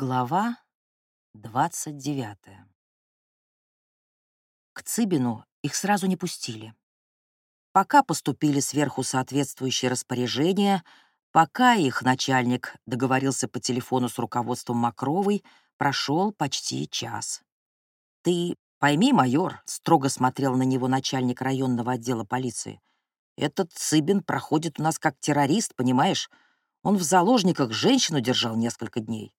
Глава 29. К Цыбину их сразу не пустили. Пока поступили сверху соответствующие распоряжения, пока их начальник договорился по телефону с руководством Макровой, прошел почти час. «Ты пойми, майор», — строго смотрел на него начальник районного отдела полиции, «этот Цыбин проходит у нас как террорист, понимаешь? Он в заложниках женщину держал несколько дней.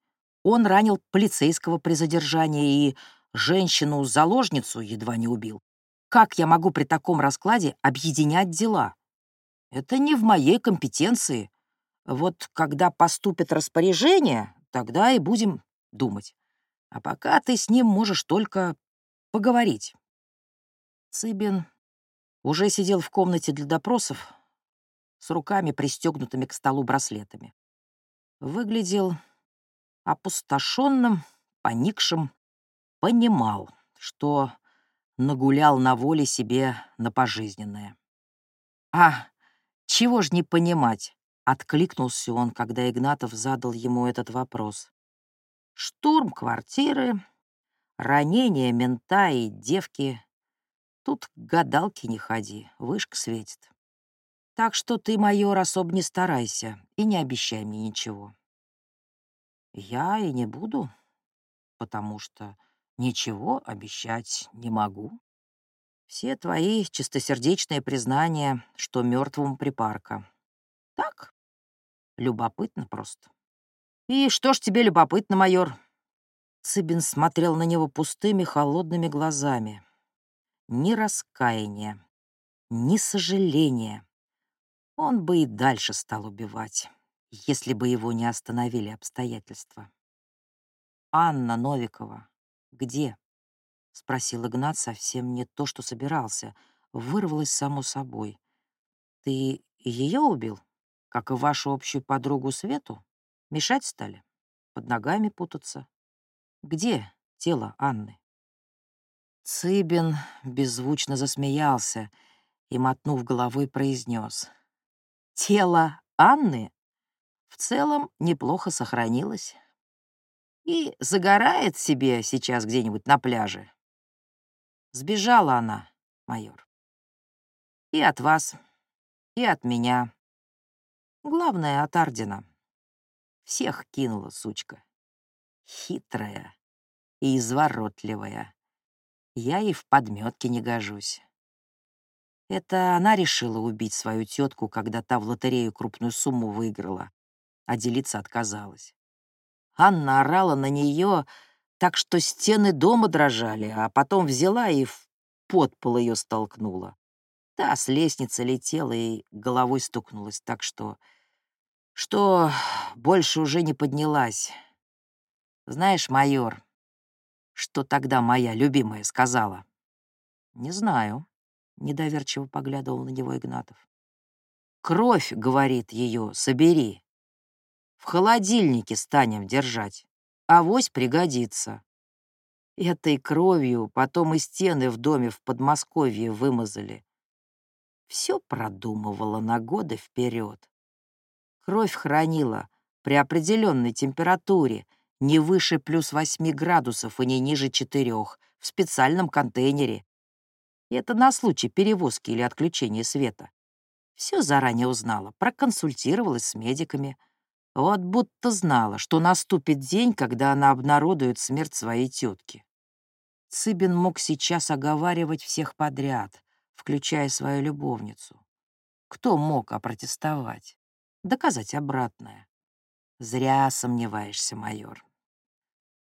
Он ранил полицейского при задержании и женщину-заложницу едва не убил. Как я могу при таком раскладе объединять дела? Это не в моей компетенции. Вот когда поступит распоряжение, тогда и будем думать. А пока ты с ним можешь только поговорить. Цыбин уже сидел в комнате для допросов с руками, пристегнутыми к столу браслетами. Выглядел опустошенным, поникшим, понимал, что нагулял на воле себе на пожизненное. «А, чего ж не понимать?» — откликнулся он, когда Игнатов задал ему этот вопрос. «Штурм квартиры, ранение мента и девки. Тут к гадалке не ходи, вышка светит. Так что ты, майор, особо не старайся и не обещай мне ничего. Я и не буду, потому что ничего обещать не могу. Все твои чистосердечные признания, что мертвому припарка. Так, любопытно просто. И что ж тебе любопытно, майор? Цыбин смотрел на него пустыми, холодными глазами. Ни раскаяния, ни сожаления. Он бы и дальше стал убивать если бы его не остановили обстоятельства. «Анна Новикова где?» — спросил Игнат совсем не то, что собирался. Вырвалось само собой. «Ты ее убил, как и вашу общую подругу Свету? Мешать стали? Под ногами путаться? Где тело Анны?» Цыбин беззвучно засмеялся и, мотнув головой, произнес. «Тело Анны в целом неплохо сохранилась. И загорает себе сейчас где-нибудь на пляже. Сбежала она, майор. И от вас, и от меня. Главное, от Ардина. Всех кинула сучка. Хитрая и изворотливая. Я и в подметке не гожусь. Это она решила убить свою тетку, когда та в лотерею крупную сумму выиграла а делиться отказалась. Анна орала на нее так, что стены дома дрожали, а потом взяла и в подпол ее столкнула. Та с лестницы летела и головой стукнулась, так что... что больше уже не поднялась. Знаешь, майор, что тогда моя любимая сказала? Не знаю, недоверчиво поглядывал на него Игнатов. Кровь, говорит ее, собери. В холодильнике станем держать. Авось пригодится. Этой кровью потом и стены в доме в Подмосковье вымазали. Все продумывала на годы вперед. Кровь хранила при определенной температуре, не выше плюс 8 градусов и не ниже 4, в специальном контейнере. И это на случай перевозки или отключения света. Все заранее узнала, проконсультировалась с медиками — вот будто знала, что наступит день, когда она обнародует смерть своей тетки. Цыбин мог сейчас оговаривать всех подряд, включая свою любовницу. Кто мог опротестовать? Доказать обратное. Зря сомневаешься, майор.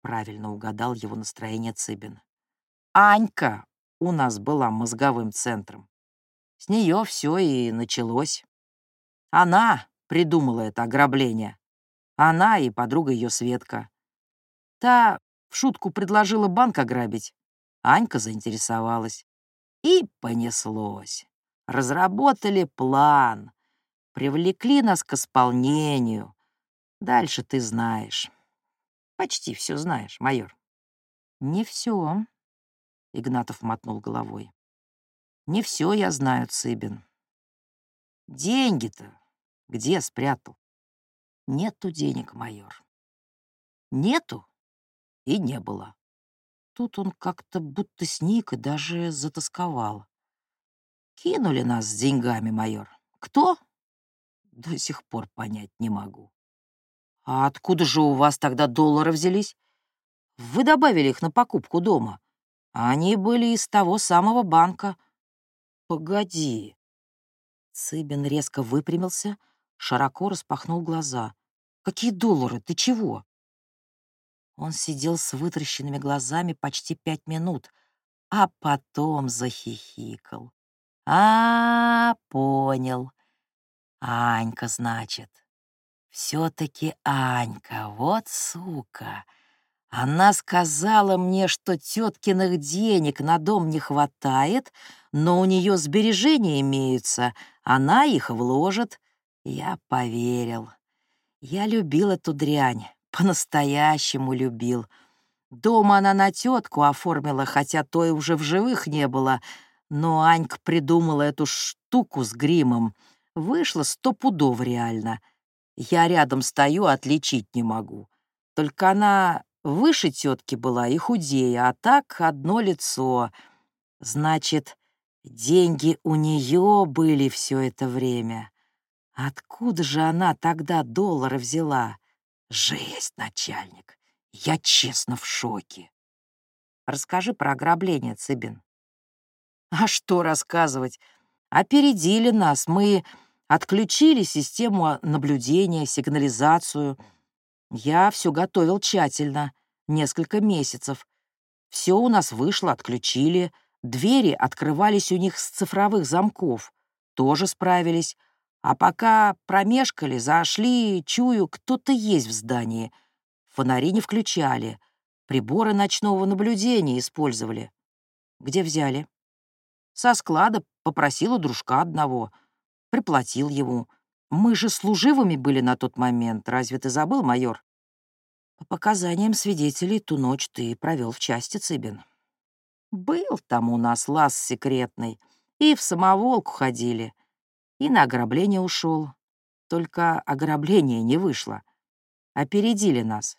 Правильно угадал его настроение Цыбин. Анька у нас была мозговым центром. С нее все и началось. Она придумала это ограбление. Она и подруга ее Светка. Та в шутку предложила банк ограбить. Анька заинтересовалась. И понеслось. Разработали план. Привлекли нас к исполнению. Дальше ты знаешь. Почти все знаешь, майор. Не все. Игнатов мотнул головой. Не все я знаю, Цыбин. Деньги-то где спрятал? Нету денег, майор. нету и не было. Тут он как-то будто сник и даже затасковал. Кинули нас с деньгами, майор. Кто? До сих пор понять не могу. А откуда же у вас тогда доллары взялись? Вы добавили их на покупку дома. Они были из того самого банка. Погоди. Цыбин резко выпрямился, широко распахнул глаза. Какие доллары? Ты чего? Он сидел с вытращенными глазами почти пять минут, а потом захихикал. А, понял. Анька, значит. Все-таки Анька, вот сука. Она сказала мне, что теткиных денег на дом не хватает, но у нее сбережения имеются, она их вложит. Я поверил. Я любил эту дрянь, по-настоящему любил. Дома она на тетку оформила, хотя той уже в живых не было, но Анька придумала эту штуку с гримом. Вышло сто пудов реально — я рядом стою, отличить не могу. Только она выше тетки была и худее, а так одно лицо. Значит, деньги у нее были все это время. Откуда же она тогда доллары взяла? Жесть, начальник. Я честно в шоке. Расскажи про ограбление, Цыбин. А что рассказывать? Опередили нас. Мы Отключили систему наблюдения, сигнализацию. Я все готовил тщательно, несколько месяцев. Все у нас вышло, отключили. Двери открывались у них с цифровых замков. Тоже справились. А пока промешкали, зашли, чую, кто-то есть в здании. Фонари не включали. Приборы ночного наблюдения использовали. Где взяли? Со склада попросила дружка одного — приплатил ему. Мы же служивыми были на тот момент, разве ты забыл, майор? По показаниям свидетелей, ту ночь ты провел в части, Цыбин. Был там у нас лаз секретный, и в самоволку ходили, и на ограбление ушел. Только ограбление не вышло. Опередили нас.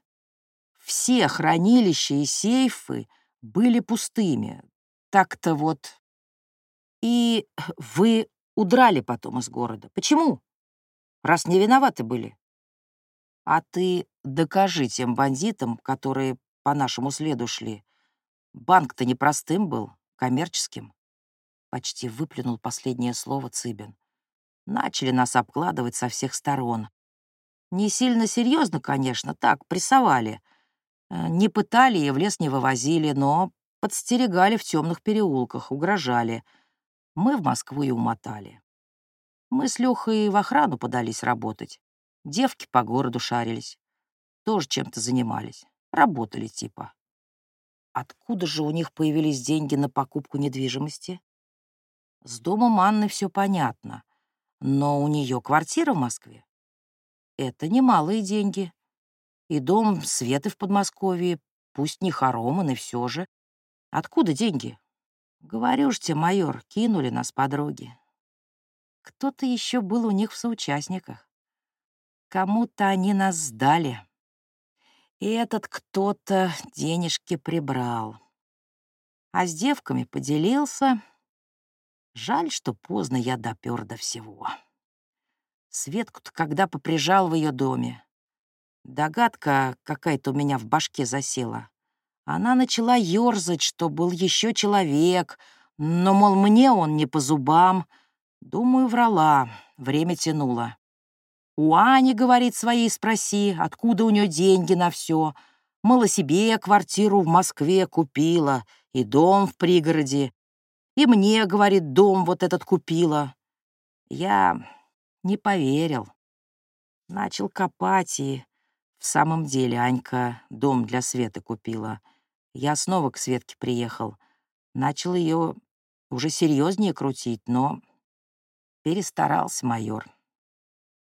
Все хранилища и сейфы были пустыми. Так-то вот. И вы Удрали потом из города. Почему? Раз не виноваты были. А ты докажи тем бандитам, которые по нашему следу шли. Банк-то не простым был, коммерческим. Почти выплюнул последнее слово Цыбин. Начали нас обкладывать со всех сторон. Не сильно серьезно, конечно, так, прессовали. Э, не пытали и в лес не вывозили, но подстерегали в темных переулках, угрожали — мы в Москву и умотали. Мы с Лёхой в охрану подались работать. Девки по городу шарились. Тоже чем-то занимались. Работали типа. Откуда же у них появились деньги на покупку недвижимости? С домом Анны все понятно. Но у нее квартира в Москве. Это немалые деньги. И дом Светы в Подмосковье, пусть не хороман, и все же. Откуда деньги? Говорю ж тебе, майор, кинули нас подруги. Кто-то еще был у них в соучастниках. Кому-то они нас сдали. И этот кто-то денежки прибрал. А с девками поделился. Жаль, что поздно я допер до всего. Светку-то когда поприжал в ее доме. Догадка какая-то у меня в башке засела. Она начала ёрзать, что был еще человек, но, мол, мне он не по зубам. Думаю, врала, время тянуло. У Ани, говорит, своей спроси, откуда у нее деньги на все. Мало себе квартиру в Москве купила и дом в пригороде. И мне, говорит, дом вот этот купила. Я не поверил. Начал копать, и в самом деле Анька дом для Светы купила — я снова к Светке приехал. Начал ее уже серьезнее крутить, но перестарался майор.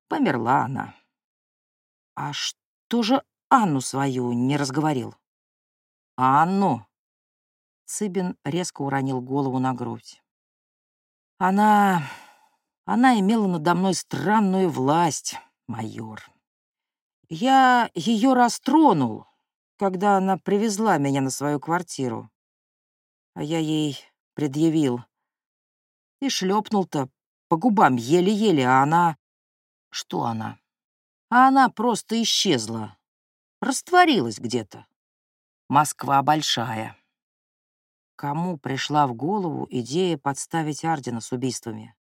Померла она. А что же Анну свою не разговорил? Анну? Цыбин резко уронил голову на грудь. Она... она имела надо мной странную власть, майор. Я ее растронул, когда она привезла меня на свою квартиру. А я ей предъявил. И шлепнул-то по губам еле-еле, а она... Что она? А она просто исчезла. Растворилась где-то. Москва большая. Кому пришла в голову идея подставить Ардина с убийствами?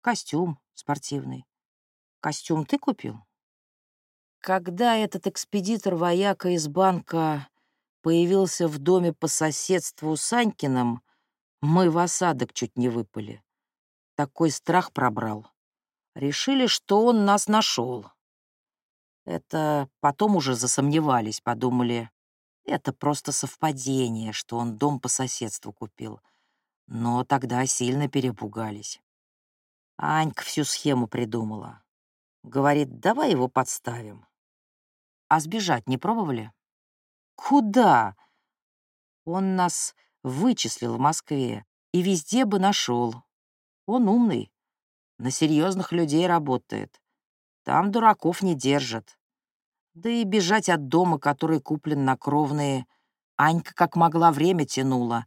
Костюм спортивный. Костюм ты купил? Когда этот экспедитор-вояка из банка появился в доме по соседству с Анькиным, мы в осадок чуть не выпали. Такой страх пробрал. Решили, что он нас нашел. Это потом уже засомневались, подумали, это просто совпадение, что он дом по соседству купил. Но тогда сильно перепугались. Анька всю схему придумала. Говорит, давай его подставим. А сбежать не пробовали? Куда? Он нас вычислил в Москве и везде бы нашел. Он умный, на серьезных людей работает. Там дураков не держат. Да и бежать от дома, который куплен на кровные, Анька как могла время тянула.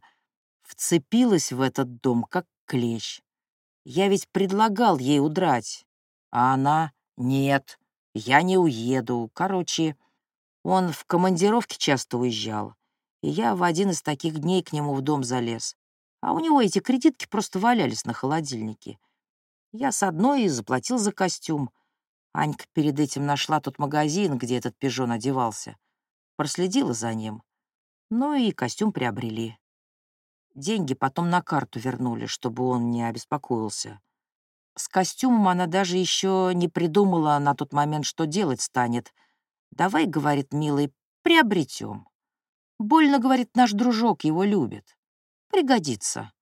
Вцепилась в этот дом, как клещ. Я ведь предлагал ей удрать, а она «нет, я не уеду». Короче, он в командировке часто уезжал, и я в один из таких дней к нему в дом залез. А у него эти кредитки просто валялись на холодильнике. Я с одной и заплатил за костюм. Анька перед этим нашла тот магазин, где этот пижон одевался. Проследила за ним. Ну и костюм приобрели. Деньги потом на карту вернули, чтобы он не обеспокоился. С костюмом она даже еще не придумала на тот момент, что делать станет — Давай, говорит милый, приобретем. Больно, говорит, наш дружок его любит. Пригодится.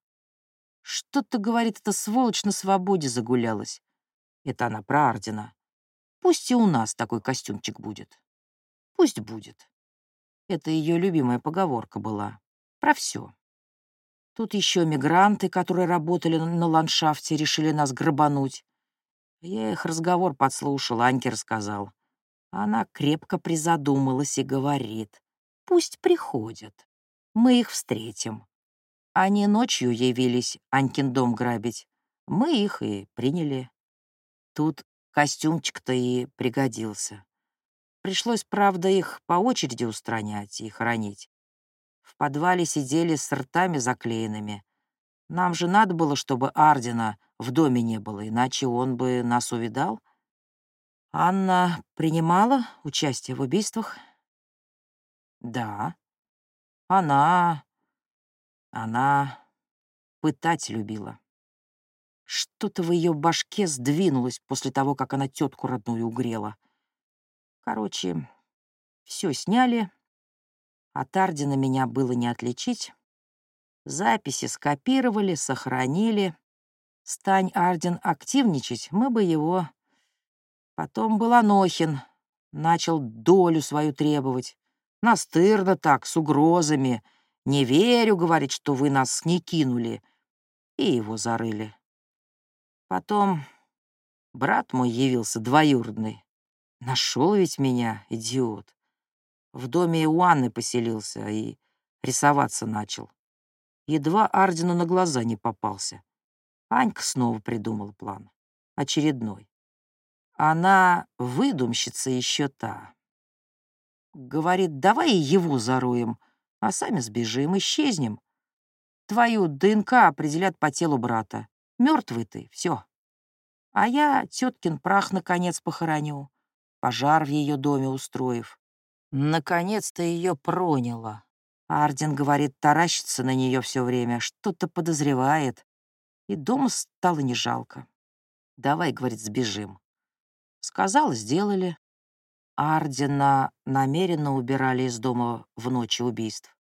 Что-то, говорит, эта сволочь на свободе загулялась. Это она про Ардина. Пусть и у нас такой костюмчик будет. Пусть будет. Это ее любимая поговорка была. Про все. Тут еще мигранты, которые работали на ландшафте, решили нас грабануть. Я их разговор подслушал, Аньке рассказал. Она крепко призадумалась и говорит, «Пусть приходят, мы их встретим». Они ночью явились Анькин дом грабить. Мы их и приняли. Тут костюмчик-то и пригодился. Пришлось, правда, их по очереди устранять и хоронить. В подвале сидели с ртами заклеенными. Нам же надо было, чтобы Ардина в доме не было, иначе он бы нас увидал. Анна принимала участие в убийствах? Да. Она... Она пытать любила. Что-то в ее башке сдвинулось после того, как она тетку родную угрела. Короче, все сняли. От Ардина меня было не отличить. Записи скопировали, сохранили. Стань Ардин активничать, мы бы его Потом был Анохин, начал долю свою требовать. Настырно так, с угрозами. «Не верю», — говорит, — «что вы нас не кинули». И его зарыли. Потом брат мой явился двоюродный. Нашел ведь меня, идиот. В доме у Анны поселился и рисоваться начал. Едва Ардину на глаза не попался. Анька снова придумал план. Очередной. Она выдумщица еще та. Говорит, давай его зароем, а сами сбежим, исчезнем. Твою ДНК определят по телу брата. Мертвый ты, все. А я теткин прах наконец похороню, пожар в ее доме устроив. Наконец-то ее проняло. Арден, говорит, таращится на нее все время, что-то подозревает. И дома стало не жалко. Давай, говорит, сбежим. Сказал, сделали. Ардена намеренно убирали из дома в ночи убийств.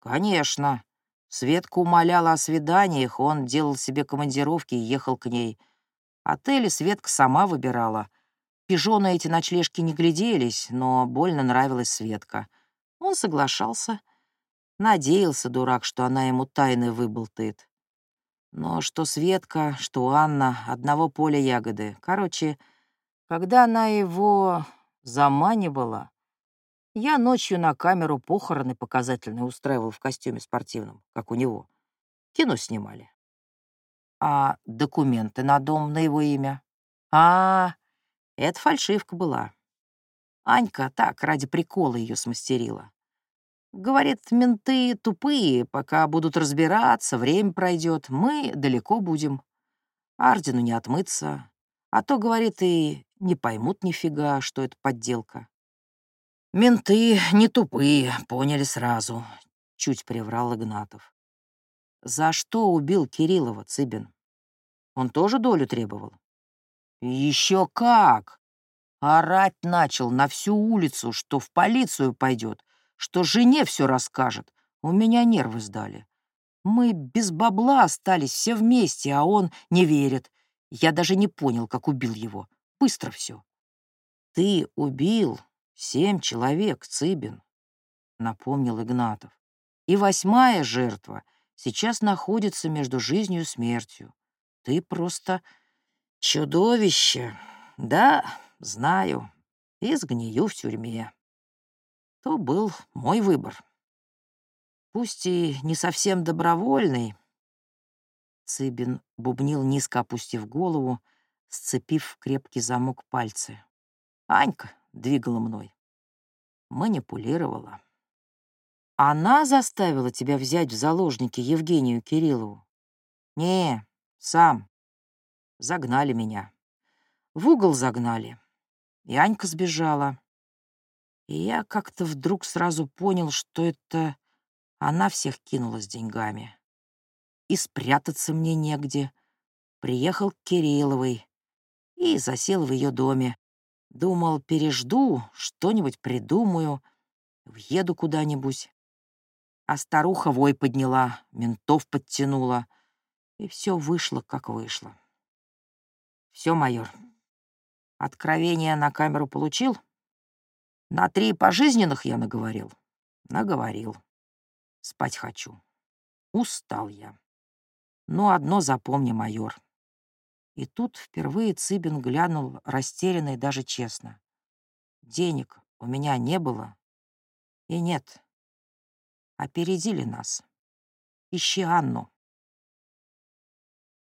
Конечно. Светка умоляла о свиданиях, он делал себе командировки и ехал к ней. Отели Светка сама выбирала. Пижоны эти ночлежки не гляделись, но больно нравилась Светка. Он соглашался. Надеялся, дурак, что она ему тайны выболтает. Но что Светка, что Анна — одного поля ягоды. Короче, когда она его заманивала, Я ночью на камеру похороны показательные устраивал в костюме спортивном, как у него. Кино снимали. А документы на дом на его имя? А, это фальшивка была. Анька так, ради прикола ее смастерила. Говорит, менты тупые, пока будут разбираться, время пройдет, мы далеко будем. Ардину не отмыться. А то, говорит, и не поймут нифига, что это подделка. Менты не тупые, поняли сразу, чуть приврал Игнатов. За что убил Кириллова Цыбин? Он тоже долю требовал? Еще как! Орать начал на всю улицу, что в полицию пойдет, что жене все расскажет. У меня нервы сдали. Мы без бабла остались все вместе, а он не верит. Я даже не понял, как убил его. Быстро все. Ты убил семь человек, Цыбин, напомнил Игнатов. И восьмая жертва сейчас находится между жизнью и смертью. Ты просто чудовище. Да, знаю. И сгнию в тюрьме то был мой выбор. Пусть и не совсем добровольный. Цыбин бубнил, низко опустив голову, сцепив крепкий замок пальцы. Анька двигала мной. Манипулировала. Она заставила тебя взять в заложники Евгению Кириллову? Не, сам. Загнали меня. В угол загнали. И Анька сбежала. И я как-то вдруг сразу понял, что это она всех кинула с деньгами. И спрятаться мне негде. Приехал к Кирилловой и засел в ее доме. Думал, пережду, что-нибудь придумаю, въеду куда-нибудь. А старуха вой подняла, ментов подтянула, и все вышло, как вышло. Все, майор. Откровение на камеру получил? На три пожизненных я наговорил. Наговорил. Спать хочу. Устал я. Но одно запомни, майор. И тут впервые Цыбин глянул растерянно и даже честно. Денег у меня не было и нет. Опередили нас. Ищи Анну.